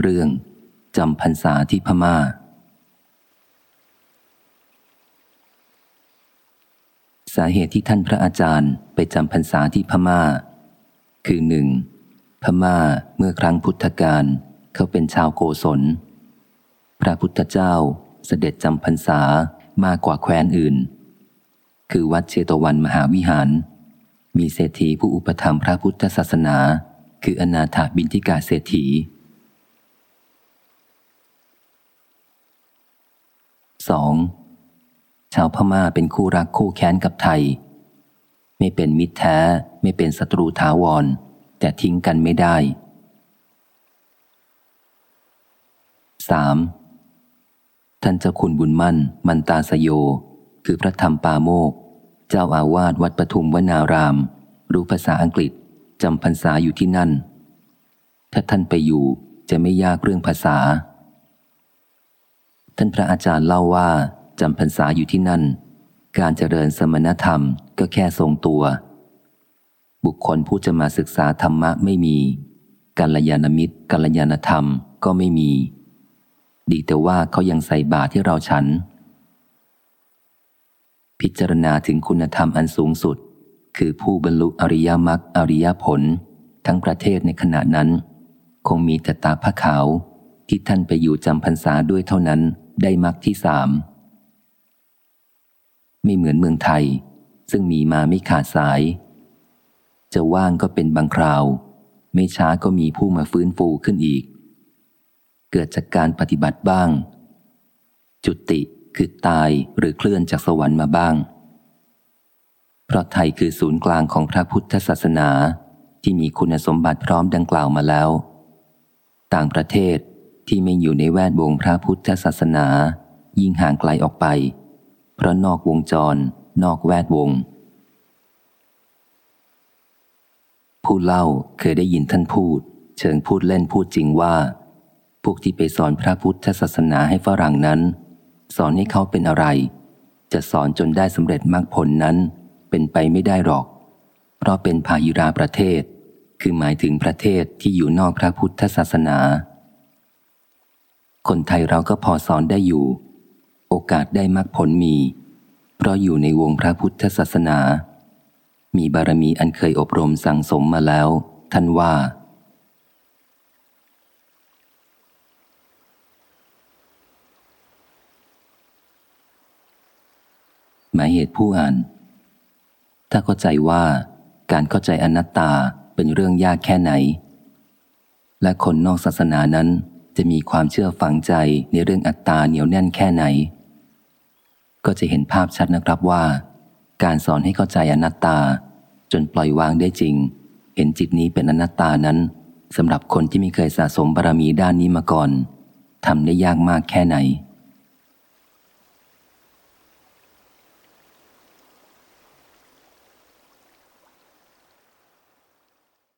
เรื่องจำพรรษาที่พมา่า สาเหตุที่ท่านพระอาจารย์ไปจำพรรษาที่พมา่า คือหนึ่งพม่าเมื่อครั้งพุทธกาลเขาเป็นชาวโกศล พระพุทธเจ้าเสด็จจำพรรษามากกว่าแคว้นอื่น คือวัดเชตวันมหาวิหาร มีเศรษฐีผู้อุปถัมภ์พระพุทธศาสนา คืออนาถาบินทิกาเศรษฐี 2. ชาวพม่าเป็นคู่รักคู่แค้นกับไทย ไม่เป็นมิตรแท้ไม่เป็นศัตรูถาวร แต่ทิ้งกันไม่ได้ 3. ท่านเจ้าคุณบุญมั่น มันตาสโย คือพระธรรมปาโมก เจ้าอาวาสวัดปทุมวนาราม รู้ภาษาอังกฤษจำพรรษาอยู่ที่นั่น ถ้าท่านไปอยู่จะไม่ยากเรื่องภาษา ท่านพระอาจารย์เล่าว่าจำพรรษาอยู่ที่นั่น การเจริญสมณธรรมก็แค่ทรงตัว บุคคลผู้จะมาศึกษาธรรมะไม่มีกัลยาณมิตรกัลยาณธรรมก็ไม่มี ดีแต่ว่าเขายังใส่บาตรที่เราฉัน พิจารณาถึงคุณธรรมอันสูงสุด คือผู้บรรลุอริยมรรคอริยผล ทั้งประเทศในขณะนั้น คงมีแต่ตาพระขาวที่ท่านไปอยู่จำพรรษาด้วยเท่านั้น ได้มรรคที่สาม ไม่เหมือนเมืองไทย ซึ่งมีมาไม่ขาดสาย จะว่างก็เป็นบางคราว ไม่ช้าก็มีผู้มาฟื้นฟูขึ้นอีก เกิดจากการปฏิบัติบ้าง จุติคือตายหรือเคลื่อนจากสวรรค์มาบ้าง เพราะไทยคือศูนย์กลางของพระพุทธศาสนาที่มีคุณสมบัติพร้อมดังกล่าวมาแล้ว ต่างประเทศ ที่ไม่อยู่ในแวดวงพระพุทธศาสนา ยิ่งห่างไกลออกไป เพราะนอกวงจร นอกแวดวง ผู้เล่าเคยได้ยินท่านพูด เชิงพูดเล่นพูดจริงว่า พวกที่ไปสอนพระพุทธศาสนาให้ฝรั่งนั้น สอนให้เขาเป็นอะไร จะสอนจนได้สำเร็จมรรคผลนั้น เป็นไปไม่ได้หรอก เพราะเป็นภายุราประเทศ คือหมายถึงประเทศที่อยู่นอกพระพุทธศาสนา คนไทยเราก็พอสอนได้อยู่ โอกาสได้มรรคผลมี เพราะอยู่ในวงพระพุทธศาสนา มีบารมีอันเคยอบรมสั่งสมมาแล้ว ท่านว่า หมายเหตุผู้อ่าน ถ้าเข้าใจว่าการเข้าใจอนัตตาเป็นเรื่องยากแค่ไหน และคนนอกศาสนานั้น จะมีความเชื่อฝังใจในเรื่องอัตตาเหนียวแน่นแค่ไหน ก็จะเห็นภาพชัดนะครับว่า การสอนให้เข้าใจอนัตตา จนปล่อยวางได้จริง เห็นจิตนี้เป็นอนัตตานั้นสำหรับคนที่ไม่เคยสะสมบารมีด้านนี้มาก่อนทำได้ยากมากแค่ไหน